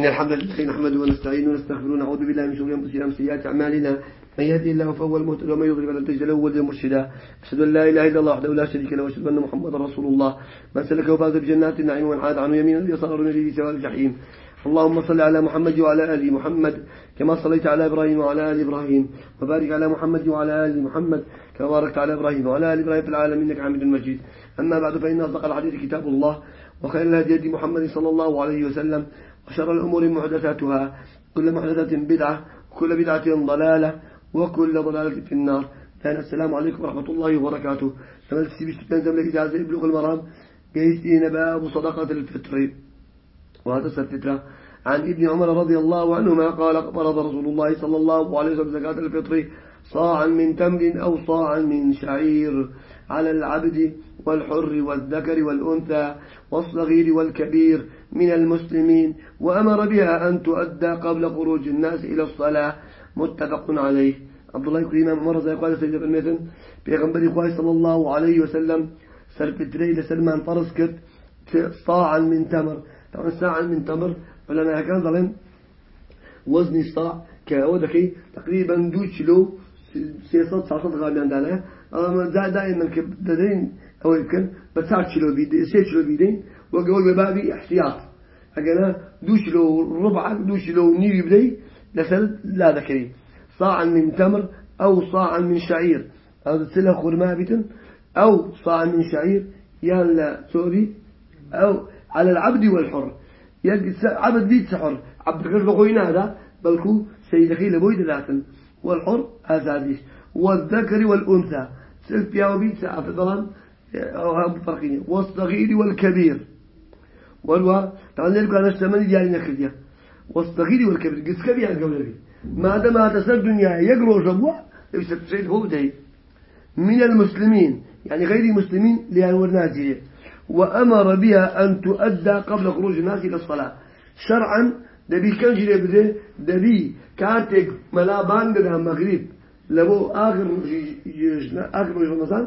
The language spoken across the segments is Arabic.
إن الحمد لله نحمده ونستعينه ونستغفره ونعوذ بالله من شرور أنفسنا ومن سيئات أعمالنا. من يهدي الله فهو المهتد ومن يضلل فلن تجد له وليا مرشدا. أشهد أن لا إله إلا الله وحده لا شريك له وأشهد أن محمدا رسول الله. من سلكه فاز بجنات النعيم ومن عاد عنه يمينا يسار نجد سواء الجحيم. اللهم صل على محمد وعلى آل محمد كما صليت على إبراهيم وعلى آل إبراهيم وبارك على محمد وعلى آل محمد كما باركت على إبراهيم وعلى آل إبراهيم في العالمين إنك حميد مجيد. أما بعد فإن أصدق الحديث كتاب الله وخير الهدي محمد صلى الله عليه وسلم وشر الأمور محدثاتها كل محدثة بدعة وكل بدعة ضلالة وكل ضلالة في النار. فأنا السلام عليكم ورحمة الله وبركاته. لما تسيبش تنزم لإجازة يبلغ المرام. قيستين باب صدقة الفطر. وهذا الفترة عن ابن عمر رضي الله عنهما قال فرض رسول الله صلى الله عليه وسلم زكاة الفطر صاعا من تمر أو صاعا من شعير على العبد والحر والذكر والأنثى والصغير والكبير من المسلمين وأمر بها أن تؤدى قبل خروج الناس إلى الصلاة. متفق عليه. عبد الله عمر زي قال سيدنا المثل بيغنبري إخوائي صلى الله عليه وسلم سلفتري لسلمان فرس كت صاعا من تمر. طبعا ساعا من تمر فلما كان ظلم وزن صاع كأودكي تقريبا دو كيلو سيصد ساعة غالبا دانا أما دائما كدرين أو يمكن بتسعة كيلو بيدين سير كيلو بيدين وقول ببابي احتياط. أجنا دو كيلو ربع دو كيلو نيو بدي لسل لا ذكري. صاعا من تمر أو صاعا من شعير. هذا سلة خرما بيتن أو صاعا من شعير يان لا سوري. أو على العبد والحر. عبد بيت سحر. عبد غير بقوينا هذا بلكو سيدكي لبويد لاتن والحر هذا والذكر والأنثى. سلف سعف طبعا فرقين. والصغير والكبير. والوا طبعا نلقى أنا الشمال ديالي نخديا والصغير والكبير. قس كبير عن قبل ما دام هذا الدنيا؟ يقرأ جبوع يبسط سيد هو ده من المسلمين يعني غير المسلمين لأنور نازلين وأمر بها أن تؤدى قبل خروج الناس إلى الصلاة. شرعا دبي كان جري بده دبي كاتك ملا بانغ ده مغرب. لبو آخر آخر رمضان.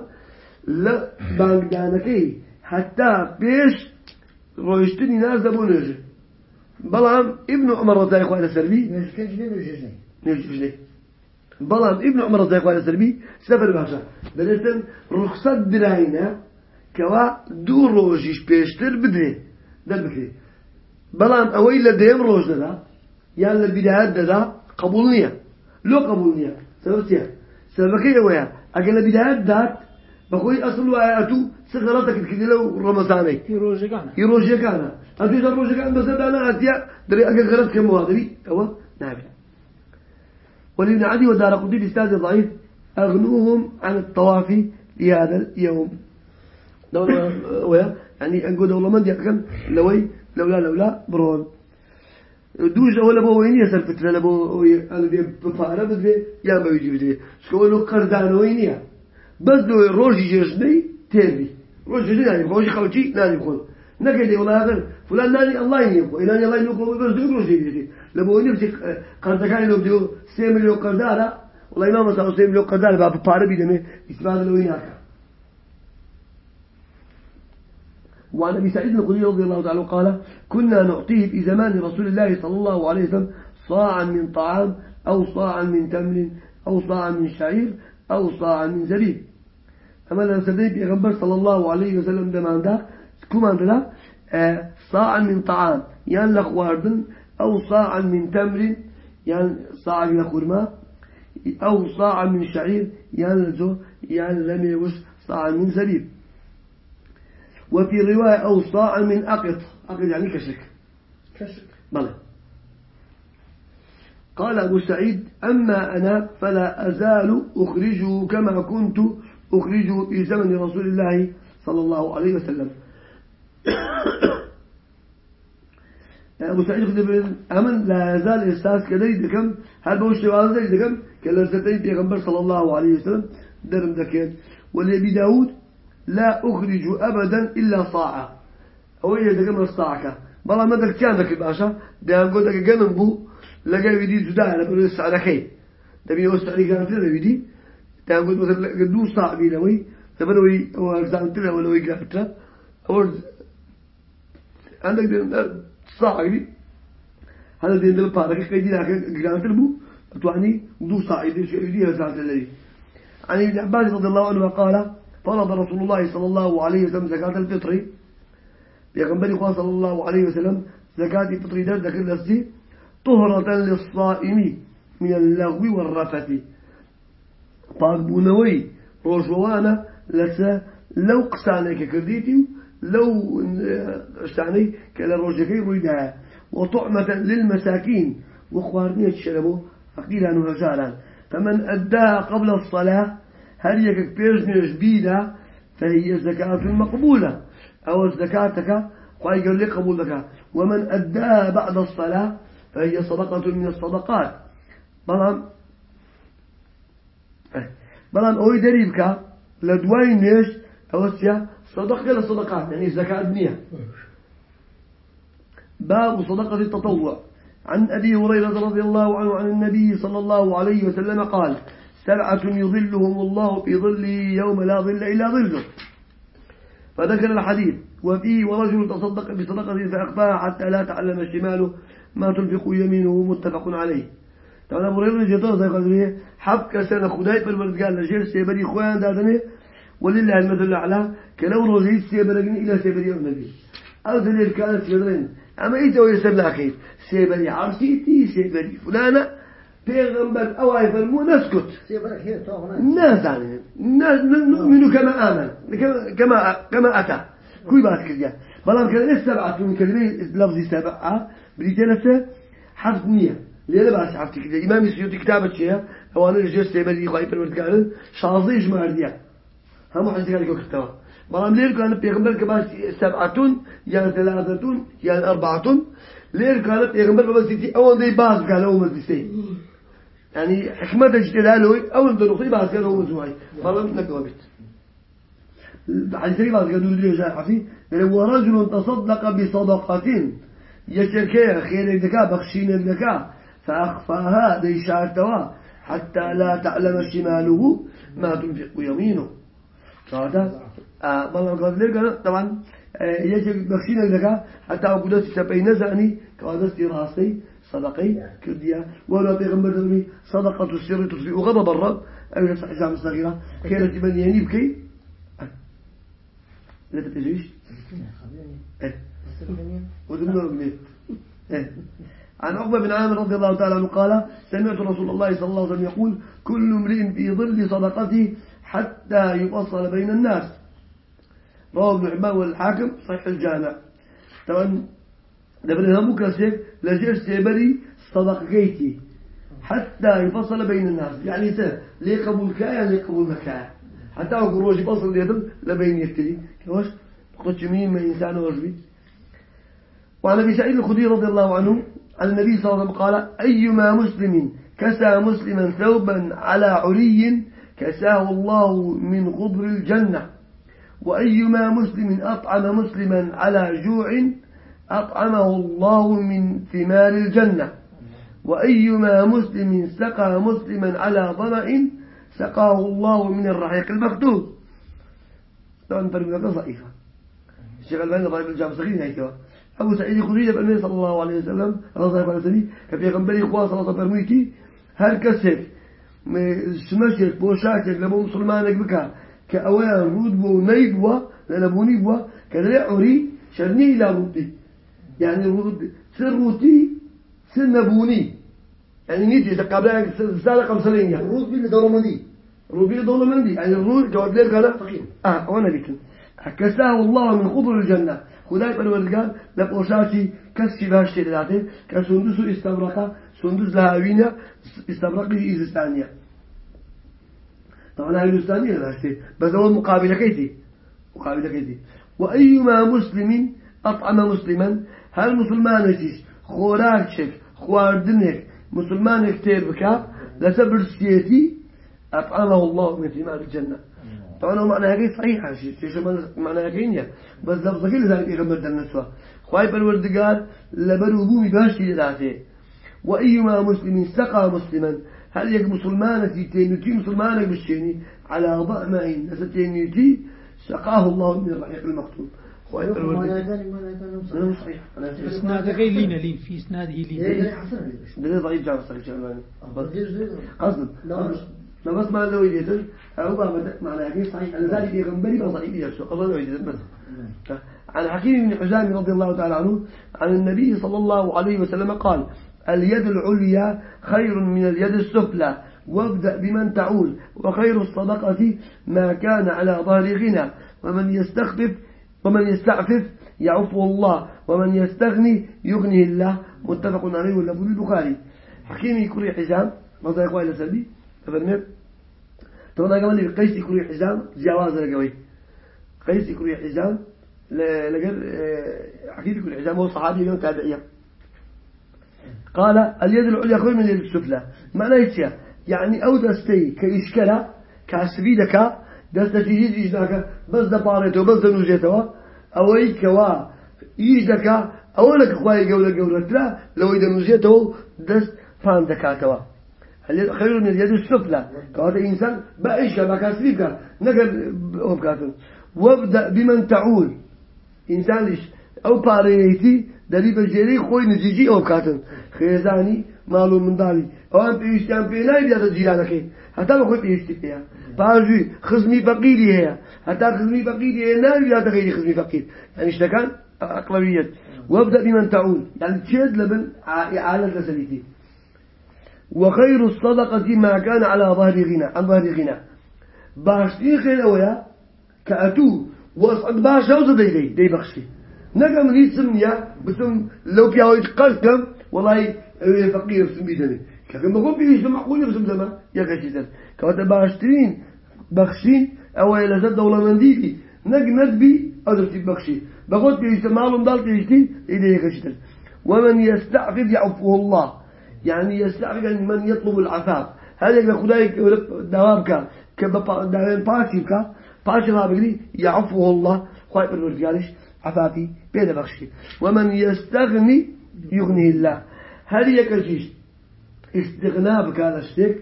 لە بانگدانەکەی حتا پێش ڕۆیشتنی ناز دەبوو نوێژە بەڵام ئیبن عمر ڕزای خوارە سەروی نوێژنەی بەڵام ئیبن عمر ڕزای خوارە سەروی سەفەر باشە. بەدەستن ڕوخسەت براینە کەوا دوو ڕۆژیش پێشتر بدێ دەبکرێ بەڵام ئەوەی لە دێم ڕۆژ دەدا یان لە بیداەت دەدا قبول نییە. لۆ قبول نییە. سەبەتە سەبەکەی ئەوەیە. ئەگەر لە بیداەت دات بخوي أصل وآياتو سغلطك كده لو رمضاني. يروجي كان يروجي كان ادو إذا روجي كان بس أنا أتيا دري أقل غلط كم هذا أوا؟ نعم. ولابن عدي ودار قدي الاستاذ ضعيف. أغنوهم عن الطواف لهذا اليوم. دولة ويا؟ يعني أنقول دولة من يحكم؟ لوي لولا لولا برون. دوج أول أبو وين يسال فترة لبو أنا دي بفارة بدري يا ما يجي بدري شو لو قردان وين يا بس لو روجي جسمي تبي روجي يعني روجي خوتي ناني بخون نقل والله هذا فلان ناني الله ينيكو إلى الله ينيكو بس دو روجي بدري لبو وين بس قردكان لو بدو سيم لو قردارة والله ما مسا سيم لو قردارة باب بفارة بيدمي إسمع لو يناك وعن أبي سعيد الخدري رضي الله تعالى قال كنا نعطيه في زمان رسول الله صلى الله عليه وسلم صاعا من طعام أو صاعا من تمر أو صاعا من شعير أو صاعا من زبيب يغنبر صلى الله عليه وسلم دمان دا كمان دا آه صاعا من طعام. يعني لخواردن أو صاعا من تمر يعني صاعا لخورما أو صاعا من شعير يعني لزو يعني لم يوش صاعا من زبيب وفي رواية أو صاع من أقط. أقط يعني كشك. كشك. بلى. قال أبو سعيد أما أنا فلا أزال أخرجه كما كنت أخرجه في زمن رسول الله صلى الله عليه وسلم. سعيد خدر أمن لا يزال إحساس كذي دكم هل بوش ذي دكم كلا ستين بيغمبر صلى الله عليه وسلم درم دكين ولأبي داود لا أخرج أبدا إلا صاعة. أو إيه دقم الصاعة بلا ما دك كان ذاك باشا؟ ده أقول دك جنن بو. لقى بدي زداء أنا بقول السعر خي تبي أوسع لي كانت له بدي أقول مثلا أو أو عندك دي هذا دين دل بارك لكن تواني دو الذي عن ابن عباس رضي الله عنه قال فرض رسول الله صلى الله عليه وسلم زكاة الفطر. بيغنبري صلى الله عليه وسلم زكاة الفطر در ذكر لسي طهرة للصائم من اللغو والرفث. طاقبونوي روجوانا لسا لو قسانك كرديتي لو اشتعني كلا روجكي رويدها وطعمة للمساكين وخوارنية الشربو فقيلا نهجارا فمن أداها قبل الصلاة هل يكك بيجنش بيدا فهي زكاة مقبولة أو زكاتك قال لي قبول لك ومن أداها بعد الصلاة فهي صدقة من الصدقات. بلان بلان أوي دريبك لدواي نيش أوسيا صدقة للصدقات يعني زكاة بنية باب صدقة التطوع. عن أبي هريرة رضي الله عنه عن النبي صلى الله عليه وسلم قال سبعة يظلهم الله في ظله يوم لا ظل إلا ظله. فذكر الحديث. وفيه ورجل تصدق بصدقة فأخفاها حتى لا تعلم شماله ما تنفق يمينه متفق عليه. هريرة جدار زي قال حبك سنة خداي بالبرد قال لجير سيبري خوان دادني ولله المثل الأعلى كلو روزي سيبرقني إلى سيبري النبي أو دليل كانت سيبرين أما إيتا ويسر لأخي سيبري عرسيتي سيبري فلانة. بيغمبر أو يفرمو نسكت الناس يعني نؤمن كما آمن. كما كما أتى كوي بعد كذا بلام كان السبعة من كلمة لفظ سبعة. بريجلسة حفظ نية ليه بس حفظ كذا إمام السيوطي كتابة شيء هو أنا رجال سيبري خايف الورد شاذي إجماع ديا هم حديث قال كتابة بلام ليه كان بيغمبر سبعة يعني ثلاثة يعني أربعة ليه كان بيغمبر كباس ستي أول ذي باز قالوا مزيسي يعني حكمة اجتلاله أو الدروخي بعد كده هو زواي فلم نقوبت حديثي بعد كده ندري جاء حفي ورجل تصدق بصدقة يشركي خير الدكا بخشين الدكا فأخفاها دي شارتوا حتى لا تعلم شماله ما تنفق يمينه. هذا آه قال لك طبعا يجب بخشين الدكا حتى أقول سبعين زاني كوادس راسي صدقي كرديا ولا بيغمبر دوني صدقة السر تطفئ غضب الرب. أو يصح جامع صغيرة كانت من يعني بكي؟ لا تتجيش إيه. ودمنا إيه. عن عقبة بن عامر رضي الله تعالى عنه قال سمعت رسول الله صلى الله عليه وسلم يقول كل امرئ في ظل صدقته حتى يفصل بين الناس. رواه ابن حبان والحاكم صحيح الجامع. طبعا دبر هم كسر لجير سيبري صدقيتي حتى يفصل بين الناس. يعني سه ليه قبول كا يعني قبول مكا حتى أقول روج يفصل ليدم لبين يفتري كوش قلت مين ما إنسان وجبي. وعن أبي سعيد الخدري رضي الله عنه النبي صلى الله عليه وسلم قال أيما مسلم كسى مسلما ثوبا على عري كساه الله من خضر الجنة. وأيما مسلم أطعم مسلما على جوع أطعمه الله من ثمار الجنة. وأيما مسلم سقى مسلما على ظمأ سقاه الله من الرحيق المختوم طبعا فرمنا ضعيفة. الشيخ الباني ضعيف الجامع صغير هيك أبو سعيد خدري بالنبي صلى الله عليه وسلم رضي الله عنه كفي غنبري خواص الله فرميتي هر كسر سمشك بوشاكك لبو مسلمانك بك كأوان رود بو نيد بو لنبوني بو كذا عري شرني إلى رودي يعني سروتي سنبوني. يعني نيجي تقابلها سالة قمصلين يعني الروت بين دولة مندي. الروت بين دولة مندي. يعني الروت جواب ليه قال فقير. آه وأنا بيتن كساه الله من خضر الجنة. خداي بالورد قال لبوشاتي كسي باشتي لذاته كسندس استبرقة سندس لهاوينة استبرقي إزستانية طبعا هاي الإزستانية لذاته بس هو مقابلة كيتي مقابلة كيتي وأيما مسلم أطعم مسلما هل مسلمانتيش خوراكشك خواردنك مسلمانك تير بك لسبر سيتي أطعمه الله من ثمار الجنة طبعا هو معنى هكي صحيح شيء تيش معنى هكي بس لفظة كل ذلك يغمر دلنسوا خواهي بالوردقار لبرو بومي باشي لذاته وأيما مسلم سقى مسلما هل يك مسلمانك تينيتي مسلمانك بالشيني على ضأمين نستينيتي سقاه الله من الرحيق المختوم صحيح اسناد غير لين لين في اسناده لين ده ضعيف صحيح شغلاني قصد بس ما لو يدتن أو ما معنى يعني صحيح. أنا ذلك يغنبري بصحيح يرسل الله لو يدتن بس عن حكيم بن حزام رضي الله تعالى عنه عن النبي صلى الله عليه وسلم قال اليد العليا خير من اليد السفلى وابدأ بمن تعول وخير الصدقة ما كان على ظهر غنى. ومن يستخفف ومن يستعفف يعفو الله ومن يستغني يغني الله. متفق عليه واللفظ البخاري. حكيم يكون حزام ماذا يقول إلى تفرمت طبعا قال لي قيس يكون حزام جواز لقوي قيس يكون حزام لقل آه، حكيم يكون حزام هو صحابي يوم تابعية. قال اليد العليا خير من اليد السفلى. معناه يتشا يعني أو دستي كإشكالة كاسبيدك دست تجيز إجناك بس دبارته بس دنوجيته أو أي كوا إجدك أو لك خواهي قولة قولة لا لو إذا نوجيته دست فان دكاتوا خير من اليد السفلى؟ كهذا إنسان بأيش بكاسبيك نقل أبكاتن وابدأ بمن تعول. إنسان أو باريتي دەبی بە ژێرەی خۆی نزیجی ئەو بکاتن خێزانی ماڵ و منداڵی ئەوان پێویستیان پێ نایداتە جیرانەکەی هەتا بە خۆی پێویستی پێەیە پاژووی خزمی فەقیری هەیە هەتا خزمی فەقیری هەیە ناویاتە غیری خزمی فەقیر يعني شتەکان أقلوية. وابدأ بمن تعود يعني تشهد لبن إعانة لسليتي وخير الصدقة ما كان على ظهر غنى عن ظهر غنى. باشتين خير أويا كأتو وصعد باش أوزا دي دي, بخشي. نقم نيسم يا بسم لو بياوي قلتم والله فقير بسم بيدني كم بقول بيجي معقول بسم زمان يا كشيدن كواتا باشترين بخشين أو إلى زد دولة من ديبي نق ندبي أدرسي بخشي. بقول بيجي معلوم دال بيجي إلى كشيدن ومن يستعفف يعفوه الله. يعني يستعفف من يطلب العفاف. هذا يقول خداي دوابك كبا دارين باشيك باشي ما بقولي يعفوه الله. خايف الرجالش عفافي بيد بخشي. ومن يستغني يغني الله. هل يكشيش استغناء بكذا الشيء.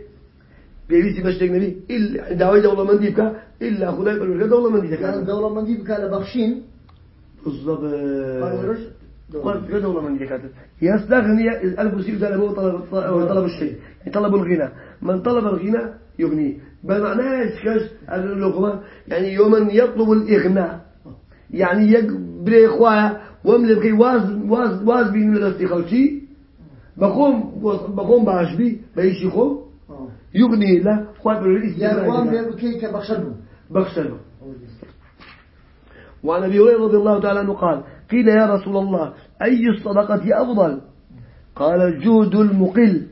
بيبيسي بشتك نبي. إلا دعوة دولة من ديبك. إلا خداي بالورقة دولة من ديبك. يعني دولة من ديبك على بخشين. بالضبط. من يستغني ألف سيب هو طلب طلب الشيء. طلب الغنى. من طلب الغنى يغني. بمعنى إيش اللغة يعني يوم يطلب الإغناء يعني يق بري خوايا ومن بكي واز واز واز بين لدستي خلشي. بقوم بقوم باش بي بيشي خو. يغني لا خوات بالرئيس يا قوام بكي كبخشنو بخشنو وعن أبي هريرة رضي الله تعالى عنه قال قيل يا رسول الله أي الصدقة أفضل؟ قال الجود المقل.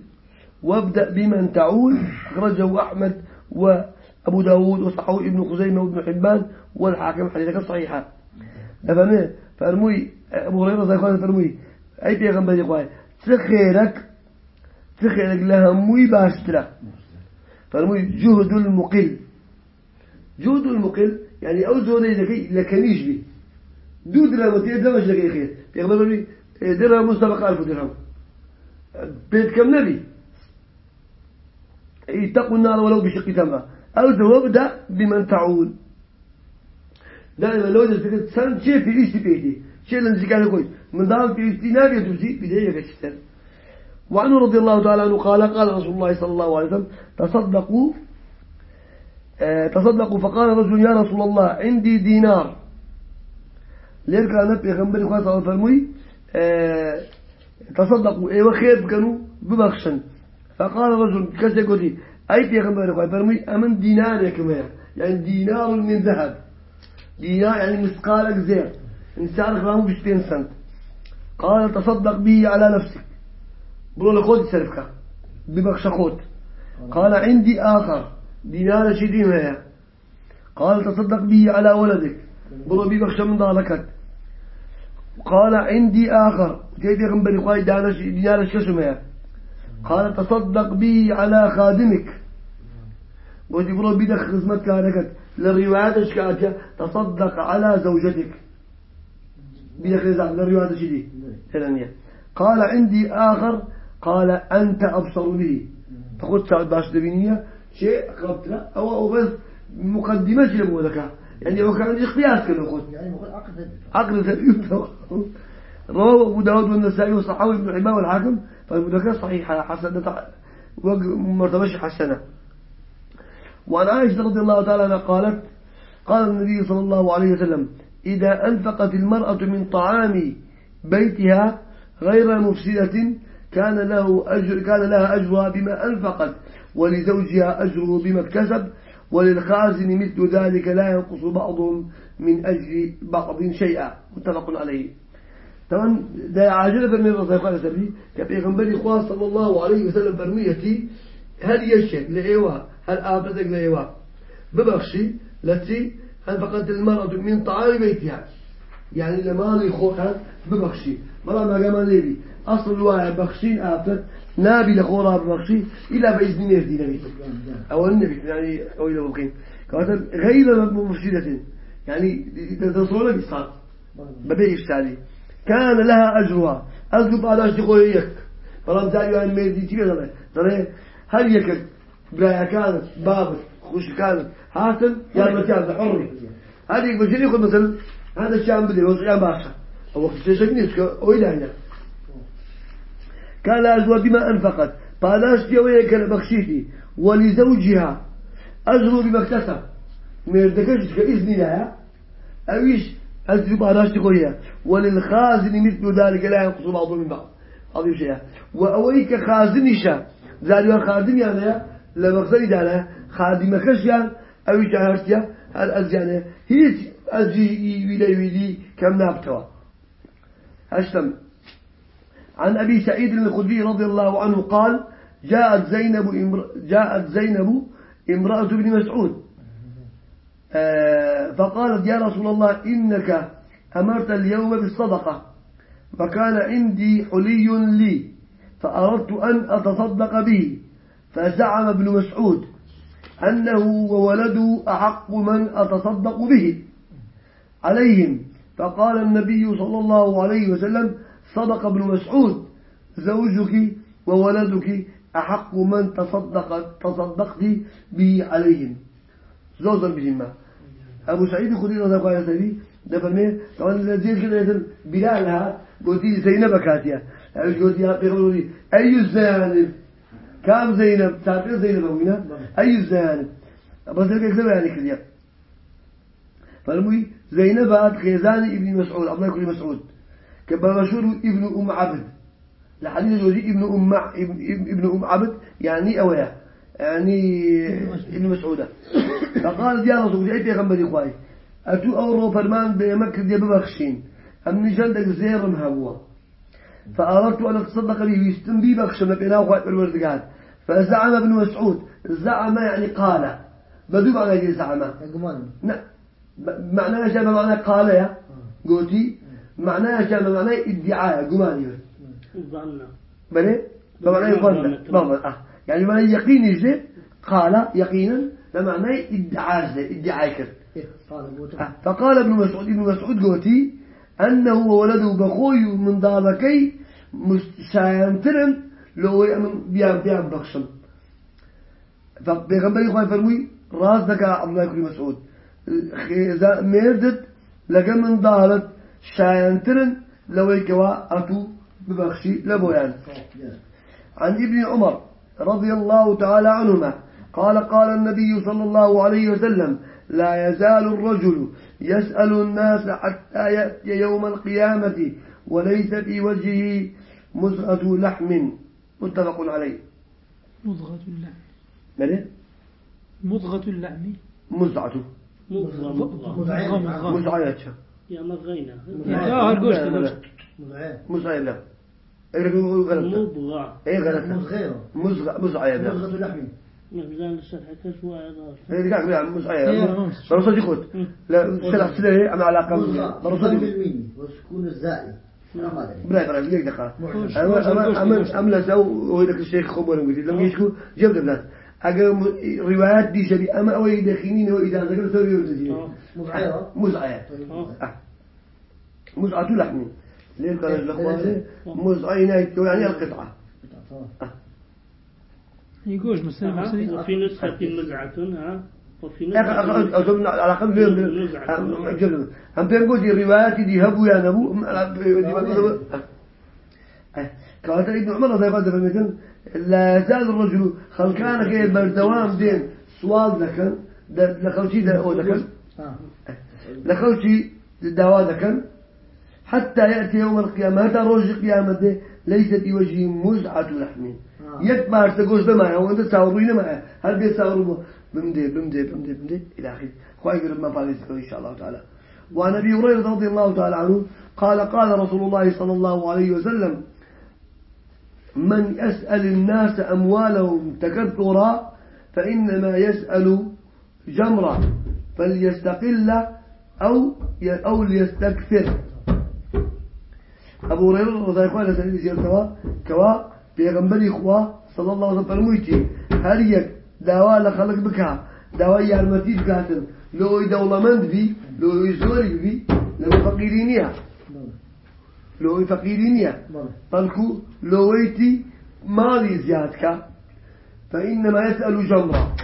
وابدأ بمن تعول أخرجه أحمد وأبو داود وصححه ابن خزيمة وابن حبان والحاكم حديثك صحيحة أفهمه فرموي أبو هريرة زي خالد فرموي أي بيغمبر إخوان تخيرك تخيرك لها موي باشترا. فرموي جهد المقل. جهد المقل يعني أو زوني لكي لكنيش بي دو درهم وتي درهم لكي خير بيغمبر فرموي درهم مستبق ألف درهم بيت كم نبي اتقوا النار ولو بشق تمرة أو وابدأ بمن تعود دائما لو فكرة سن شيء في إيش بيتي شيء لنزي كان كويس من دام في استناب يدوزي بداية كشتر وعنه رضي الله تعالى عنه قال قال رسول الله صلى الله عليه وسلم تصدقوا آه تصدقوا فقال رجل يا رسول الله عندي دينار ليرك أنا بيغمبري الله عليه وسلم آه تصدقوا أيوه خير كانوا ببخشن. فقال رجل كسي قلت أي بيغمبري خاصة فرمي أمن دينار يا كمان يعني دينار من ذهب. دينار يعني مثقالك زير. إنسان غرامه بشتين سنت. قال تصدق به على نفسك. بقول خذ سرفك ببخش خذ قال عندي آخر. دينار شدين هي. قال تصدق به على ولدك. بقول ببخش من ضالكت قال عندي آخر. كيف يغنبري قايد دينار شكشم هي قال تصدق به على خادمك. قلت بقول بدك خدمتك لكت للروايات اشكاتها تصدق على زوجتك. بدك للروايات شدي ثانية. قال عندي آخر. قال أنت أبصر به. فقلت سعد باش دبينية. شيء قربت له. أو أو بس مقدمة لبودك يعني هو كان قياس كله خذ يعني عقل سليم رواه أبو داود والنسائي وصححه ابن حبان والحاكم فالمذكر صحيحة حسنة مرتبة حسنة. وعن عائشة رضي الله تعالى عنها قالت قال النبي صلى الله عليه وسلم إذا أنفقت المرأة من طعام بيتها غير مفسدة كان له أجر كان لها أجرها بما أنفقت ولزوجها أجره بما اكتسب وللخازن مثل ذلك لا ينقص بعضهم من أجر بعض شيئا. متفق عليه. طبعا ده عاجلة فرمي الله قال سبي كبيغمبري خواه صلى الله عليه وسلم فرميتي هل يشك لإيوة؟ هل آفتك لإيوة؟ ببخشي التي أنفقت المرأة من طعام بيتها؟ يعني لما يخوها ببخشي. مرة ما قام ليبي أصل الواعي بخشين آفت. نابي لخورها ببخشي إلا بإذن ميردي نبي. أو النبي يعني أو إلى بقين كواتا غير مفسدة. يعني تصور بصار ببيع إفسالي كان لها أجرها. أجر بعد تقول يك. فلان زايو عن ميردي تيجي ضلع هل يك برايا كانت بابت خوش كانت. هاتن يا مكان حري هذه بجري يقول مثلا هذا الشام بدي وش يا باشا أو وقت تشجنيش أو إلى هنا كان أزوا بما أنفقت. بالاش يويك بخشيتي. ولزوجها أجر بما اكتسب مردكش كإذن لها أويش أجر بالاش تقويها وللخازن مثل ذلك لا ينقص بعضه من بعض. هذا شيء. وأويك خازنشا ذلك خادم يعني لمخزن دانا. خادمكش يعني أويش عرفتيا هل أزيانه هيك أزي ويلي ويلي كم نابتوا. هشتم. عن أبي سعيد الخدري رضي الله عنه قال جاءت زينب أمر... جاءت زينب امرأة ابن مسعود. آه فقالت يا رسول الله إنك أمرت اليوم بالصدقة فكان عندي حلي لي فأردت أن أتصدق به فزعم ابن مسعود أنه وولده أحق من أتصدق به عليهم. فقال النبي صلى الله عليه وسلم صدق ابن مسعود زوجك وولدك أحق من تصدق تصدقت به عليهم. زوجا بهما أبو سعيد الخدري رضي الله عنه ده فرمي طبعا الذين كده يقول بلالها قلتي زينب كاتيا قلتي يا بيقولوا أي الزيانب كام زينب؟ تعرفين زينب أمينة أي الزيانب بس هيك كذا يعني كذا فالمي زينب خيزان ابن مسعود عبد الله بن مسعود. كما مشهور ابن أم عبد. لحديث الوزي ابن أم ابن أم عبد يعني أويا يعني ابن مسعودة. فقال يا رسول الله يا غنبري إخوائي أتو أورو فرمان بمكة دي ببخشين أمني جلدك زير مهبوا فأردت أن أتصدق به ويستم بي بخشم لقيناه أخوات بالوردقات فزعم ابن مسعود. زعم يعني قال. بدو معنى زعم. نعم معناه جاب معنى قال يا قوتي معناه جاب معنى ادعاء قماني ظن. بلي بمعنى يظن بمعنى آه. يعني معنى يقين يجي قال يقينا بمعنى ادعاء ادعاء كر آه. فقال ابن مسعود ابن مسعود قوتي أنه وولده بخوي من داركي شاينترن لو يأمن بيام بيام بخشم. فبيغنبري يخوان فرمي راس دكا عبد الله بن مسعود. مردت لقى من شاينترن لو يكوا أتو ببخشي لبويان. عن ابن عمر رضي الله تعالى عنهما قال قال النبي صلى الله عليه وسلم لا يزال الرجل يسأل الناس حتى يأتي يوم القيامة وليس في وجهه مزغة لحم. متفق عليه. مضغة اللحم. ماذا؟ مضغة اللحم. مزعة. مضغة مضغة مضغة مضغة مزعة. يا يا مغينا لا، لا. كذا مزعة لا إيه غلطة؟ مضغة إيه غلطة؟ مزغة مزعة مزعة يا مزغة لحم ميزان الشرح كشف عظام إيه قاعد إيه، يا رمز. برصة يخد لا سلع سلع أنا علاقة مزغة. برصة الميم وسكون الزائي ما أدري. بلا بلا ليك دقة أما أما أما هو ذاك الشيخ خبر قلت لم يشكو جبت الناس أجا روايات دي شبي أما أوي دخينين وإذا ذكر سوي وتجي آه. مزعة مزعة طيب، آه. مزعة. آه. لحم ليه إيه، الأخوان إيه. مزعة يعني القطعة. يقولش مثلا ها؟ مثلا وفي نسخة مزعة ها أظن على الأقل بين-. هم جل- هم بينقول دي روايات دي هبوا يا نبو كانت ابن عمر رضي الله عنه مثلا لا يزال الرجل خل كان كي بردوام دين. سوال لكن لخلشي لكن آه. لخلشي الدواء لكن حتى يأتي يوم القيامة. هذا روج القيامة ليس في وجهه مزعة لحم. آه. يكبر تقول معه وانت تساورين معه هل بيساوروا بمدي بمدي بمدي بمدي إلى آخره. خواهي يقول ما فعل إن شاء الله تعالى. وعن أبي هريرة رضي الله تعالى عنه قال قال رسول الله صلى الله عليه وسلم من يسأل الناس أموالهم تكثرا فإنما يسأل جمرا فليستقل أو أو ليستكثر. أبو هريرة رضي الله عنه سنة سير كوا كوا بيغنبري خوا صلى الله عليه وسلم فرمويتي هل يك دواء لخلق بك؟ دواء يارمتي بكاتن لو دولمند بي لو يزوري بي لو فقيرينيا لو فقيرينيا بلى. بلكو لويتي مالي زيادك فإنما يسأل جمرة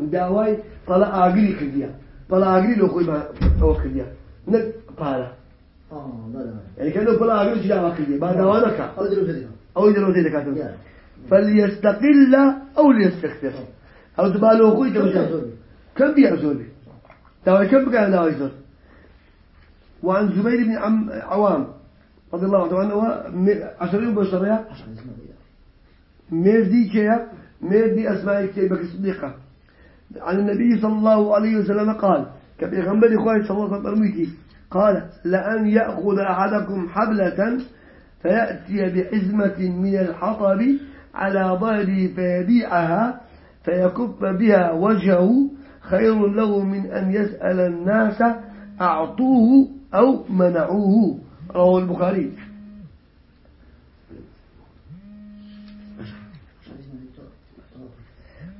داواي طلع عقلي كديا طلع عقلي لو خوي ما هو كديا نك بالا آه بلى. يعني كانوا عقلي شو دعوة كديا بعد دوانك أدري وزيها. أو يدروا زي كاتب يا. فليستقل أو ليستكثر أو تبالو خوي كم يزوري؟ كم بيعزولي داواي كم بكان داواي زول وعن زبير بن عم عوام رضي الله عنه هو عشرين بشرية. مردي كيا مردي أسماء كتابك الصديقة عن النبي صلى الله عليه وسلم قال كبيغمبر إخواني صلى الله عليه وسلم قال لأن يأخذ أحدكم حبلة فيأتي بحزمة من الحطب على ظهره فيبيعها فيكف بها وجهه خير له من أن يسأل الناس أعطوه أو منعوه. رواه البخاري.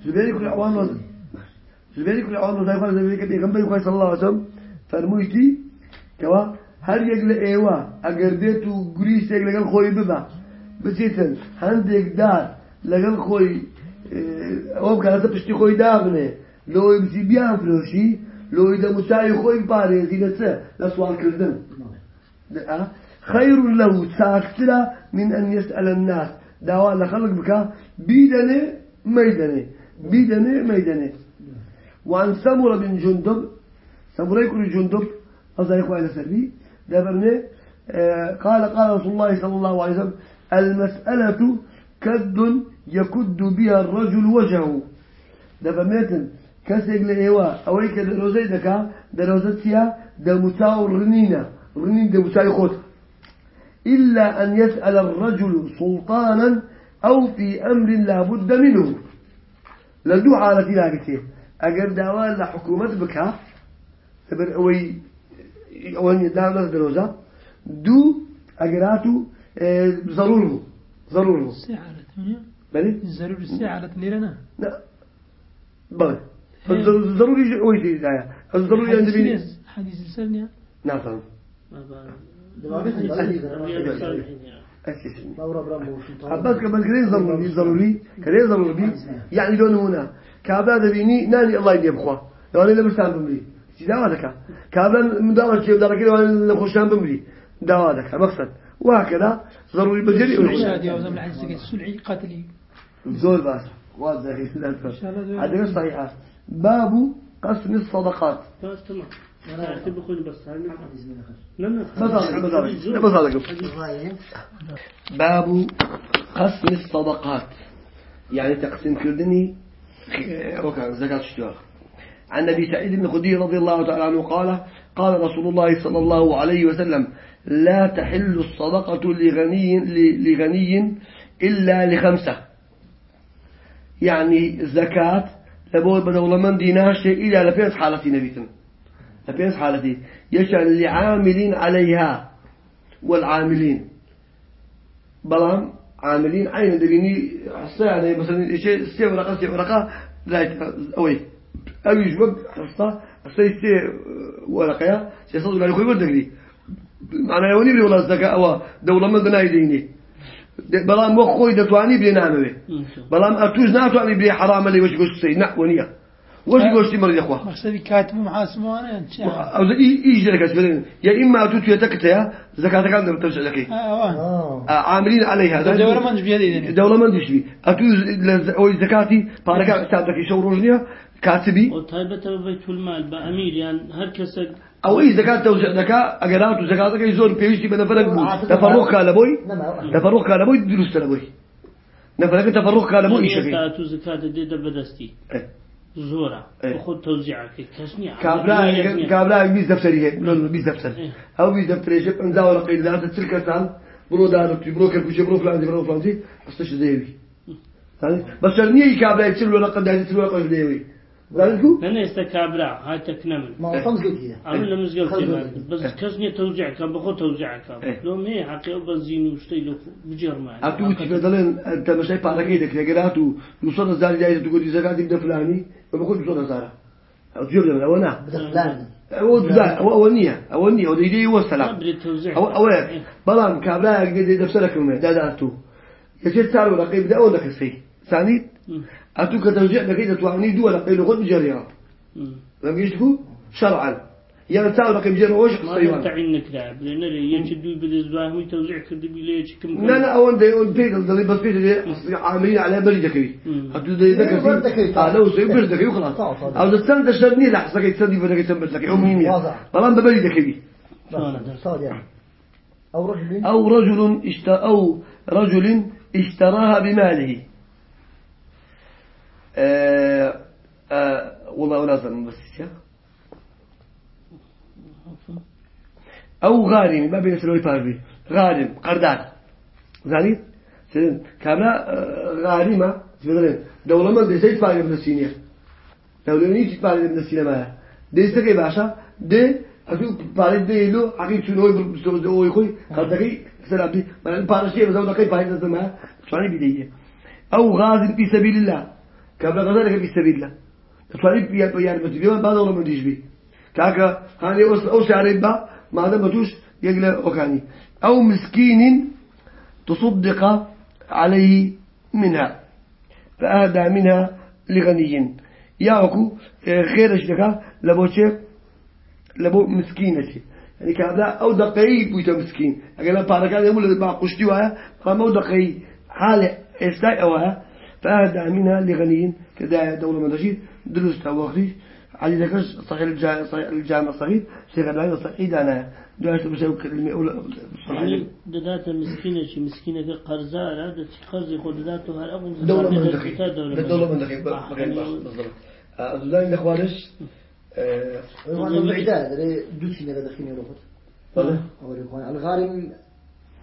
زبير كل عوام زبير كل عوام زي فرز زبير كبير جنبي كويس صلى الله عليه وسلم فرمويتي كوا هل يقل ايوا اگرديتو غريس يقل خوي ببا بسيتن هندك دار لقل خوي أو كانت بشتي خوي داغنه لو يمسي بيان فلوشي لو إذا مساي خوي باري زينة لسوال كردن؟ خير له ساكترا من أن يسأل الناس. دعوة لخلق بك بيدني ميدني بيدني ميدني وعن سمرة بن جندب سمرة يكون جندب إلى سلبي دبرني آه قال قال رسول الله صلى الله عليه وسلم المسألة كد يكد بها الرجل وجهه. دبرنيتن كسيق لإيوا أويك دروزي دكا دروزتيا دمتاو رنينة رنين دمتاو خوت إلا أن يسأل الرجل سلطانا أو في أمر لا بد منه. لدو حالتي لاقتين أجر داوان لحكومة بكا تبر أوي أوي داوان دروزة دو أجراتو ضروره ضروره ثمانية بلي ضروري على ثمانية لا بلي ضروري أوي شيء دايا ضروري عند بيني. حديث السنة نعم طبعا. عباس كمان ضروري ضروري ضروري يعني دون هنا كابلا دبيني ناني الله يدي بخوا لو أنا لبستان بمري. كده وأنا لخشان بمري. دعواتك مقصد. وهكذا ضروري بجري سلعي قاتلي. زول باس واضح صحيحة باب قسم الصدقات. خلاص تمام. أعتبر خذ بس هاي من- حديث من آخر. لا لا بس هذا بس هذا بس هذا الرأي. باب قسم الصدقات. يعني تقسيم كردني وكان زكاة الشجار عن أبي سعيد بن خدري رضي الله تعالى عنه قال قال رسول الله صلى الله عليه وسلم لا تحل الصدقة لغني لغني إلا لخمسة. يعني زكاة لابد بدولة من ديناش إلى لبيس حالتي نبيتنا لبيس حالتي. يشأن لعاملين عليها والعاملين. بلام عاملين. عين دبيني حصة يعني مثلا شيء سي ورقة سي ورقة لا أوي. أو يجوب حصة حصة سي ورقة سي صدق على خوي بدك معناه يوني بي ولا الزكاة. أو دولة من بناي ديني بلام وخوي دتواني بلي نعمة إن شاء الله بلام أتوز ناتواني بلي حرام اللي وش قص سي نح ونيا وش قوشتي مريض يا أخوة مقصدي كاتب محاسب وأنا انت أو زي إيش لك أسفلين يا إما أتوت يتكتها زكاة كان دم ترجع لك آه. آه عاملين عليها دولة ما نجبي هذه دولة ما ندش بي أتوز أو زكاتي بارك ساعدك يشور روجنيا كاتبي وتايبة بيت المال بأمير يعني هر كسك أو إيه زكاة توزع زكاة أجرات وزكاة يزور بيجي بنفرق بو تفرق على بوي نعم تفرق على بوي دروس على بوي نفرق تفرق على بوي شكل تاتو زكاة دي دبدستي. زورة. إيه. وخذ توزيعك كشني كابلا كابلا بيز دفتري هيك. لون بيز دفتر. إيه. أو بيز دفتري شيء أنزا من ئێستا کابرا هاتە کنە من ئەم لە مزگەوت بەس کەس نیە تەوجعکە بەخۆ تەوجعکە لۆ مێ حقی بە زین و شتەی لە بجێڕمان ئەتووتی بە دەڵێن تەمەشای پارەکەی دەکرێگەرات و دوسە زاری دای دوگوتی زەکاتی دەفلانی بە بخۆ دوسە زارە جێ لەمن ئەوە نا. ئەوە دودا ئەوە ئەوە نییە. ئەوە نییە. ئەو دەیدەی وە سەلا. ئەوە ئەوەیە بەڵام کابراەکە دەفسەرەکەمێ داداتوو یەکێت چاڕەکەی بدا ئەو دەخسی ثانیت لي زكاة يبدأ فلاني فبقول يوصل الزار أو تجيب لنا أو أنا بدأ فلان أو لا أو أولنية أولنية أو ديدي والسلام قبل التوزيع أو أو بلان كابلا قد دفترك من ده دارتو يصير صار ولا قيد ده ولا كسي ثاني مم. أتو كتوزيع لقيت توعني دول قيد خد بجريها. لم يشكو شرعا. يعني صار لقيت بجري وش ما قصيوان تعين كلاب لأن اللي يجدوا بالإزباه توزيع كده بيليش كم لا لا أول ده أول بيت ده بس بيت عاملين على بريدة كذي. أتو ده ده إيه، بريدة كذي. آه لو سوي بريدة كذي وخلاص. أو ده سند شرني لحظة كذي سند بدك يسمى لك يوم واضح. طبعا ببريدة كذي أو رجل أو رجل اشت أو رجل اشتراها بماله. آه آه والله لازم بس يا أو غارم ما بين سلوي فاربي غارم قردان زاني سلم كاملا آه، غارمة تفضلين دولة من دي سيد فارغ من السينية دولة من يجي فارغ من السينما معها دي سكي باشا دي أشوف فارغ دي له حقيقة شنو هو بسوز هو يخوي قردكي سلام دي ما فارغ شيء بس هو دقي فارغ معها شو بديه أو غازل في سبيل الله كابلا غزالك في سبيل الله تفارق بيا يعني بس بيوم بعد ولا ما تيجي بي. كاكا هاني أوس أوس عريبا ما دام بتوش يقلا وكاني أو مسكين تصدق عليه منها. فأهدى منها لغني. ياكو خير اشتكى لبوشي لبو مسكينة يعني كابلا أو دقيق بيتا مسكين. أقول باركان يقول ما قشتي وها فما دقيق حالة استاي أوها فأهدى منها لغني كذا دولة مدرسين دروس وقتي علي ذكر صحيح الجامع صحيح الجامع الصغير شيخ العين صحيح أنا دعست بسوي كلمة أولى. يعني دادات مسكينة شي مسكينة قرزة لا ده قرز يخد داداته هر أبو دولة من دقيق دولة من دقيق آه، يعني بالضبط. أزدان الأخوانش وأنا الإعداد دوسي نقدر دخيني روحت. أو الإخوان الغارم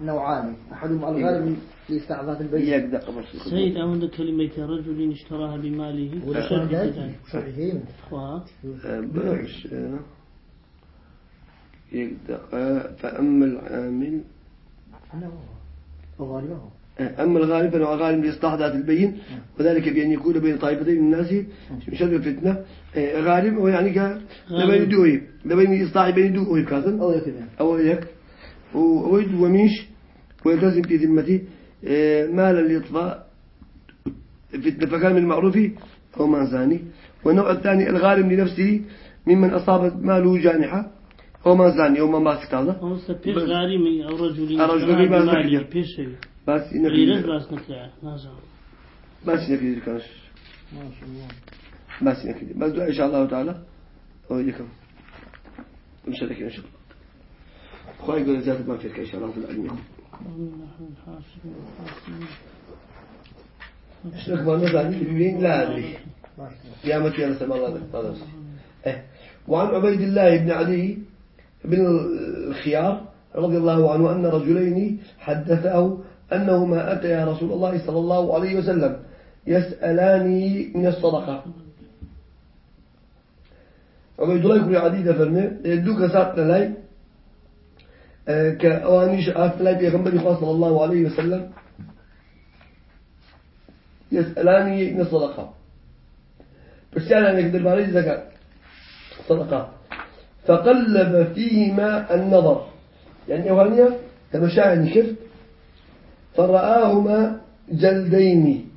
نوعان. أحدهم الغارم لاستعفاف البيت. يقدر قبل سيد أمن كلمة رجل اشتراها بماله. باش يقدر فأما العامل؟ غارمه أما الغالب فهو غالب لإصلاح ذات البين وذلك بأن يكون بين طائفتين من الناس شر الفتنة. غالب هو يعني ك لبين دوي لبين إصلاح بين دوي كاتن أو يكذا أو وويد وميش. ويلتزم في ذمته مالا لإطفاء فتنة فكان من المعروف أو ما زاني. والنوع الثاني الغالب لنفسه ممن أصاب ماله جانحة أو ما زاني أو ما ماسك هذا أو سبيش غارمي أو رجل الرجل اشتراها بما بماله ذكر. بيشي بس إنك باس نكلا نازع بس إنك كانش ما شاء الله. بس إنك بس دعاء إن شاء الله تعالى. إن شاء الله إن شاء الله. يقول ما فيك إن شاء الله في العلم اشترك ما نزل في بين لا أدري ما الله يا سمع الله إيه وعن عبيد الله بن علي بن الخيار رضي الله عنه أن رجلين حدثاه أنهما أتيا رسول الله صلى الله عليه وسلم يسألاني من الصدقة. عبيد الله بن علي دفرنا يدوك ساتنا لاي كأوانيش آتلاي بيغنبري صلى الله عليه وسلم. يسألاني من الصدقة بس يعني يقدر عليه زكاة صدقة. فقلب فيهما النظر. يعني أولانية تمشى كيف؟ فرآهما جلدين.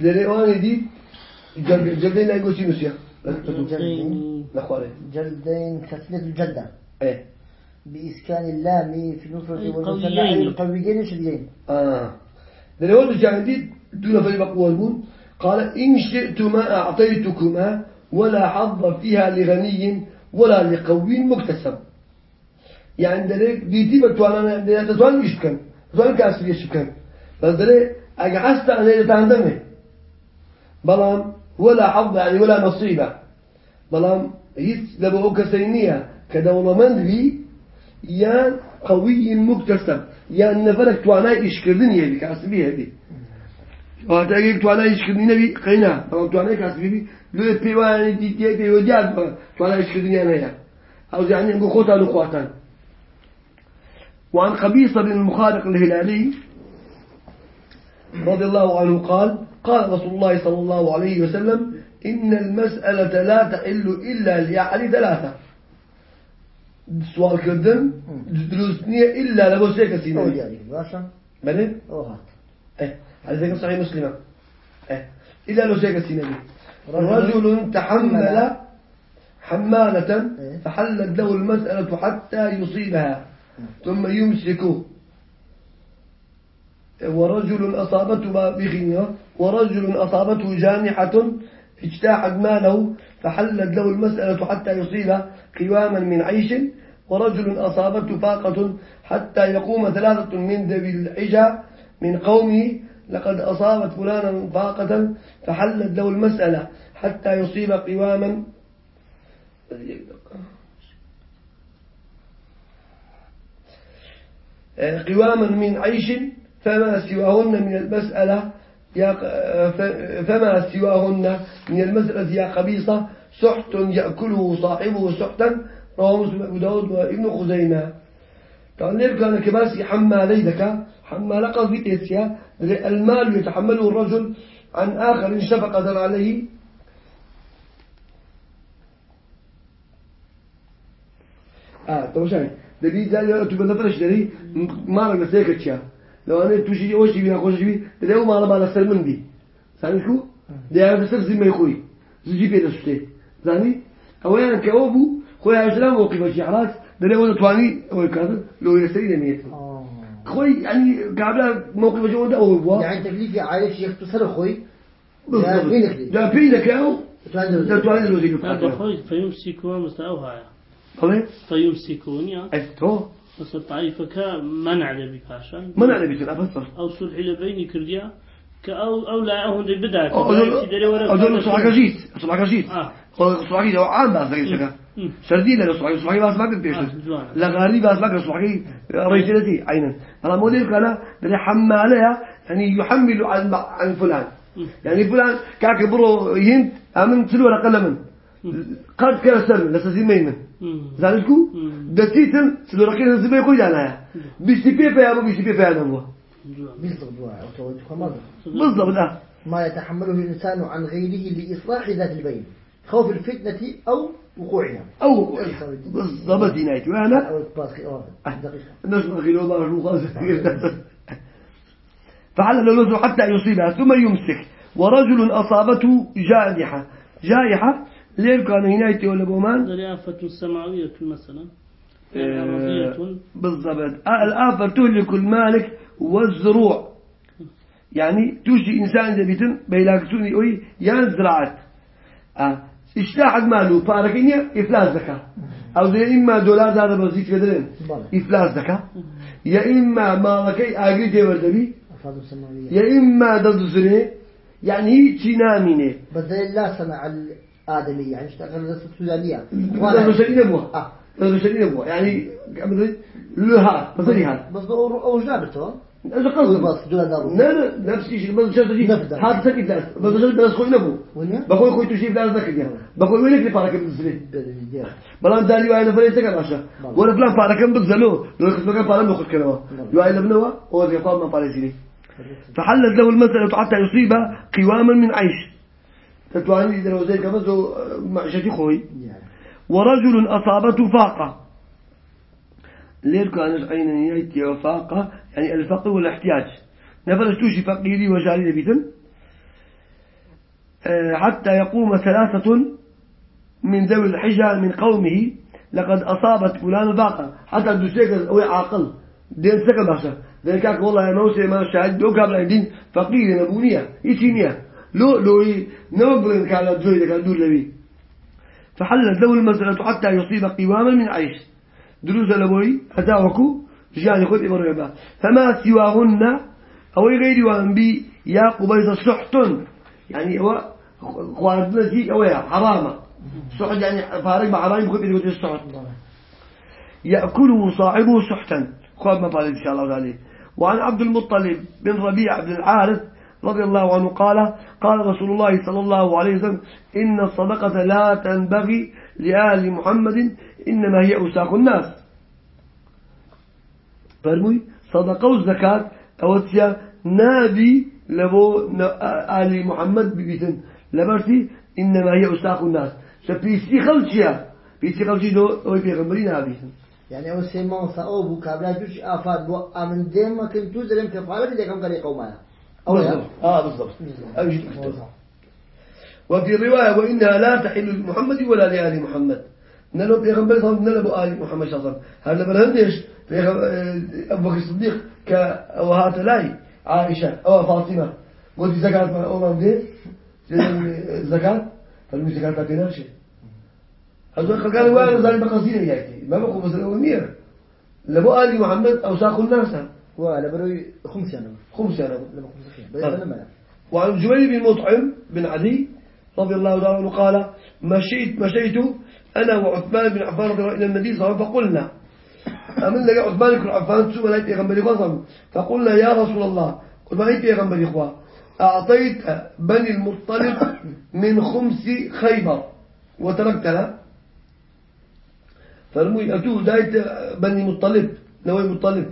لليوان دي جلد جلدين لا يقول شيء جلدين جلدين تسمية الجلدة إيه. بإسكان اللام في المفرد والمثنى القويين شديدين آه. لليوان الجاهدين دون فريق قوالبون قال إن شئتما أعطيتكما ولا حظ فيها لغني ولا لقوي مكتسب. يعني دليل بيتي بتوانا دليل تتوان يشكن تتوان كاسب يشكن. بس دليل أجعست أن يتعندمه بلام ولا حظ يعني ولا نصيبة بلام هيس لبعو كسينية كدولمند بي يا قوي مكتسب يا نفرك توانا يشكردن يبي كاسبي هذي وهذا يجيك توانا يشكردن يبي قينا بلام توانا كاسبي بي لو بيوان دي دي بي وديار توانا أنا يا أو يعني نقول خوتا لخواتان وعن قبيصة بن المخارق الهلالي رضي الله عنه قال قال رسول الله صلى الله عليه وسلم إن المسألة لا تحل إلا لأحد ثلاثة. سؤال كردن دروسنية إلا لبو سيكا سينا ديالك باشا. بني أو هات. إيه ذكر صحيح مسلمة إيه إلا لو سيكا سينا رجل تحمل حمالة إيه. فحلت له المسألة حتى يصيبها ثم يمسكه ورجل أصابته بغية ورجل أصابته جانحة اجتاحت ماله فحلت له المسألة حتى يصيب قواما من عيش ورجل أصابته فاقة حتى يقوم ثلاثة من ذوي الحجى من قومه لقد أصابت فلانا فاقة فحلت له المسألة حتى يصيب قواما. قواما من عيش فما سواهن من المسألة يا فما سواهن من المسألة يا قبيصة سحت يأكله صاحبه سحتا رواه مسلم أبو داود وابن خزيمة. ليه كان كباس حمالي ذكا حمال قصدي إيسيا المال يتحمله الرجل عن آخر شفقة عليه. آه طبعا شايف دبي زي تبى نفرش دري ما رجع سيكت شيا لو أنا توشي أوش بينا خوش بي ده ما على بالا سر من بي. سامي شو؟ ده هذا سر زي ما يخوي زي بيدا سوتي زاني أولا كأبو خوي عشان موقف شيء عراس ده لو تواني أو كذا لو يسري نميت آه. خوي يعني قبل موقف جو ده أو بوا يعني تكليفي عايش يختصر لي. ده بينك أو؟ ده تواني هذا كذا خوي فيمسكوا مستوها طيب فيمسكون يا. ما نعرف بيتنا أفسر أو صلح لبيني كرديا. كأو أو لا هون بدأ أقول صلاح جيت صلاح جيت آه. صلاح جيت عام بعد ذلك مم. سردين له صلاح صلاح باس ما بيش آه، جوان. لا غاري باس ما صلاح رجلتي عينا. أنا موديل كان ده حمالها يعني يحمل عن عن فلان. يعني فلان كاك برو يهند أمن تلو قل من. قد كان سر لسه ميمن. مم. زالكو مم. دتيتن تلو ركين زي ما يقول أنا بيشتي بيبي يا أبو بيشتي بيبي أنا هو. جوان. بالضبط ما يتحمله الإنسان عن غيره لإصلاح ذات البين خوف الفتنة أو وقوعها. أو بالضبط. الناس بخيلوا بقى شو خالص فعل له حتى يصيبها ثم يمسك. ورجل أصابته جائحة. جائحة ليه كان هناك ولا بومان؟ هذا آفة سماوية مثلا. آه، بالضبط. آه، الآفة تهلك المالك والزروع. يعني توشي إنسان جبيتن بيلاكسوني أوي يعني زراعة. آه. اشتاحت ماله فاركينيا إفلاس زكاة. أو زي إما دولار هذا بزيت كدرين. إفلاس زكاة. يا إما مالكي أجري تبر دبي السماوية. يا إما ضد يعني هي تنامينه بدل لا سمع الآدمي يعني اشتغل لسه سودانية. ضد سرين أبوه ضد سرين أبوه يعني قبل لها بصري هذا بس أو جابته إذا قصد بس دون دارو لا لا نفس الشيء بس شرط شيء. هذا سكت لاس بس شرط بس خوي نبو بقول خوي تشيف لاس ذاك اليوم بقول وينك اللي بارك بالزلي بلان داري وأنا فريق سكر عشان ولا بلان بارك بالزلو لو خدمة كان بارك ناخذ كلامه يواي لبنوا هو زي قام ما بارك فحلت له المسألة حتى يصيب قواما من عيش. تتواني إذا لو زي كمان زو معشتي خوي. ورجل أصابته فاقة. كانت عين نيتي وفاقة يعني الفقر والاحتياج نفرش توشي فقيري وجاري لبيتن آه، حتى يقوم ثلاثة من ذوي الحجة من قومه. لقد أصابت فلان باقة حتى دوسيك أو عاقل. دين باشا ذلك والله يا موسى ما شاهد دو قبل الدين فقير نبونية. إيشينية لو لو نوبلن كان لك دور لبي. فحلت له المسألة حتى يصيب قواما من عيش. دروز لبوي أتاوكو جاني خذ إبراهيم فما سواهن أو غير وان بي يا قبيس سحت. يعني هو خواردنا شيء أو حرامة. سحت يعني فارق بحرام بخذ إذا السحت يأكله صاحبه سحتا. خذ ما فعل إن شاء الله عليه وعن عبد المطلب بن ربيع بن الحارث رضي الله عنه قال قال رسول الله صلى الله عليه وسلم إن الصدقة لا تنبغي لآل محمد إنما هي أوساخ الناس. فرمي صدقة والزكاة أوتيا نابي لبو آل محمد ببيتن لبرتي إنما هي أوساخ الناس. فبيسي خلشيا بيسي خلشي دو أو بيغمبري نابيتن يعني أو سيمان سأو بو كابلا جوش آفاد بو آمن ديم ما كنتو زلم كفالة دي كم قومانا بالضبط. آه بالضبط. وفي رواية وإنها لا تحل لمحمد ولا لآل محمد. نلو بيغمبر صلى نلو آل محمد صلى الله عليه وسلم. هذا بلهندش أبو بكر الصديق كأوهات لاي عائشة أو فاطمة. قلت زكاة أو من دي زكاة فالمي زكاة تناشي هذا قالوا وأنا زالي بقصير يأتي ما بقوا بس الأمير لبو آل محمد أو ساقوا الناس. ولا بروي خمس سنة خمس سنة لما خمس سنة وعن جبير بن مطعم بن عدي رضي الله تعالى عنه قال مشيت مشيت أنا وعثمان بن عفان رضي الله إلى النبي صلى الله عليه وسلم. فقلنا أمن لك عثمان بن عفان سوى لا يغنبري قصم فقلنا يا رسول الله ما يغنبري إخوة أعطيت بني المطلب من خمس خيبر. وتركتها. فرمي أتوه دايت بني مطلب نوي مطلب.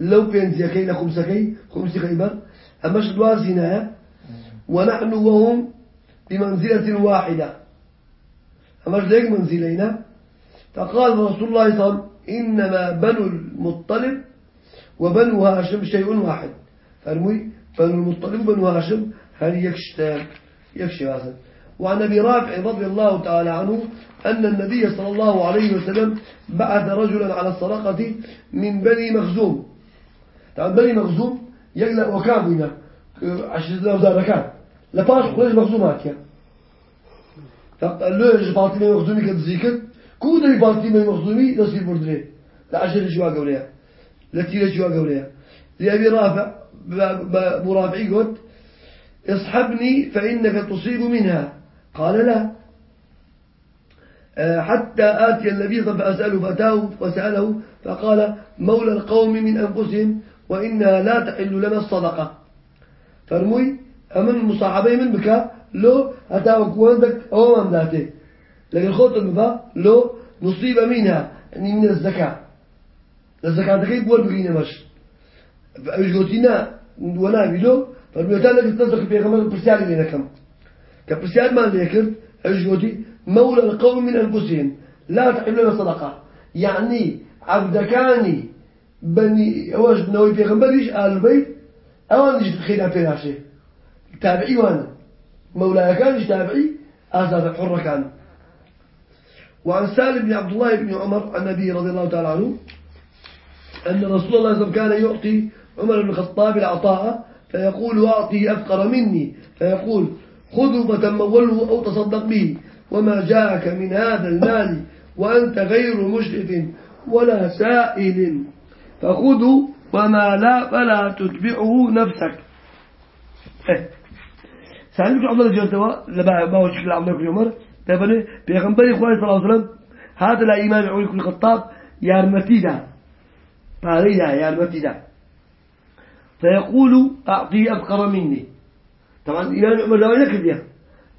لو بينزيكي لخمسكي خمس خيبر أمش دوازنا ونحن وهم بمنزلة واحدة. أمش ليك منزلين فقال رسول الله صلى الله عليه وسلم إنما بنو المطلب وبنو هاشم شيء واحد. فرمي بنو المطلب وبنو هاشم هل يكشتان يكشي هذا وعن أبي رافع رضي الله تعالى عنه أن النبي صلى الله عليه وسلم بعث رجلا على السرقة من بني مخزوم. بني مخزوم يقلق وكام هنا عشر زار كان. لباش قريش مخزومات يا. فقال له يجي فاطمة مخزومي كتزيكت كودري فاطمة مخزومي نصير بردري لعشر جوا قوليها لتيرة جوا قوليها لأبي رافع قلت اصحبني فإنك تصيب منها. قال لا. آه، حتى آتي النبي صلى الله عليه وسلم فأسأله فأتاه وسأله فقال مولى القوم من أنفسهم وإنها لا تحل لنا الصدقة. فرموي أمن مصاحبي من بك لو أتاوك وندك أو من ذاته لكن خلط المفا لو نصيب منها يعني من الزكاة. الزكاة كيف بول بقينا مش فأيش قلتنا ونابي له فرميتان لك تصدق في غمر برسالة لنكم كبرسالة ما أيش قلتي مولى القوم من أنفسهم. لا تحل لنا صدقة يعني عبدكاني بني أواش نوي في غمريش آل البيت أوان نجد خير في ناشي تابعي وأنا مولاي كان تابعي أزاد حر كان. وعن سالم بن عبد الله بن عمر عن النبي رضي الله تعالى عنه أن رسول الله صلى الله عليه وسلم كان يعطي عمر بن الخطاب العطاء فيقول أعطي أفقر مني. فيقول خذوا فتموله أو تصدق به وما جاءك من هذا المال وأنت غير مشرف ولا سائل. فخذوا وما لا فلا تتبعه نفسك. إيه. سألت عبد الله جل لبا ما شكل عبد الله عمر تبني بيغنبري خوي صلى الله عليه وسلم هذا لا إيمان عمر كل خطاب يا المتيدا باريدا يا المتيدا فيقول أعطي أبقر مني. طبعا إيمان عمر لا يكذب يا.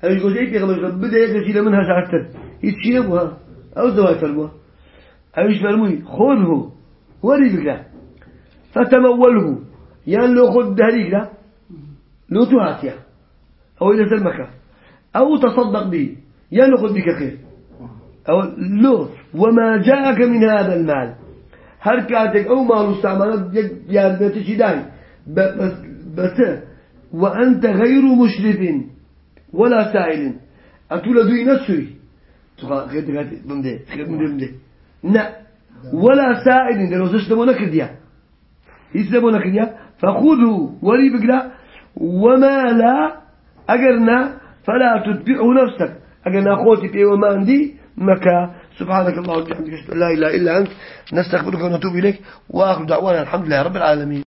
أي يقول إيه بيغنبري بدأ يكذب منها ساعتين. يتشي أبوها أو زواج فرموها أيش فرموي خذه. ورزقه فتموله يعني لو خذ دهريك لا لو تهاتيا أو إلى سلمك أو تصدق به يعني لو خذ بك خير أو لو وما جاءك من هذا المال هل كاتك أو مال استعمالات يعني بتشي داي بس بس وأنت غير مشرف ولا سائل أتولى دوي نسوي خير خير بمدي خير بمدي بمدي لا ولا سائل ده روزش دمونا كديا هيس دمونا كديا فخذوا ولي بقلا وما لا أجرنا فلا تتبعه نفسك. أجرنا خوتي في وما عندي مكا سبحانك اللهم وبحمدك لا إله إلا أنت. نستغفرك ونتوب إليك. وآخر دعوانا الحمد لله رب العالمين.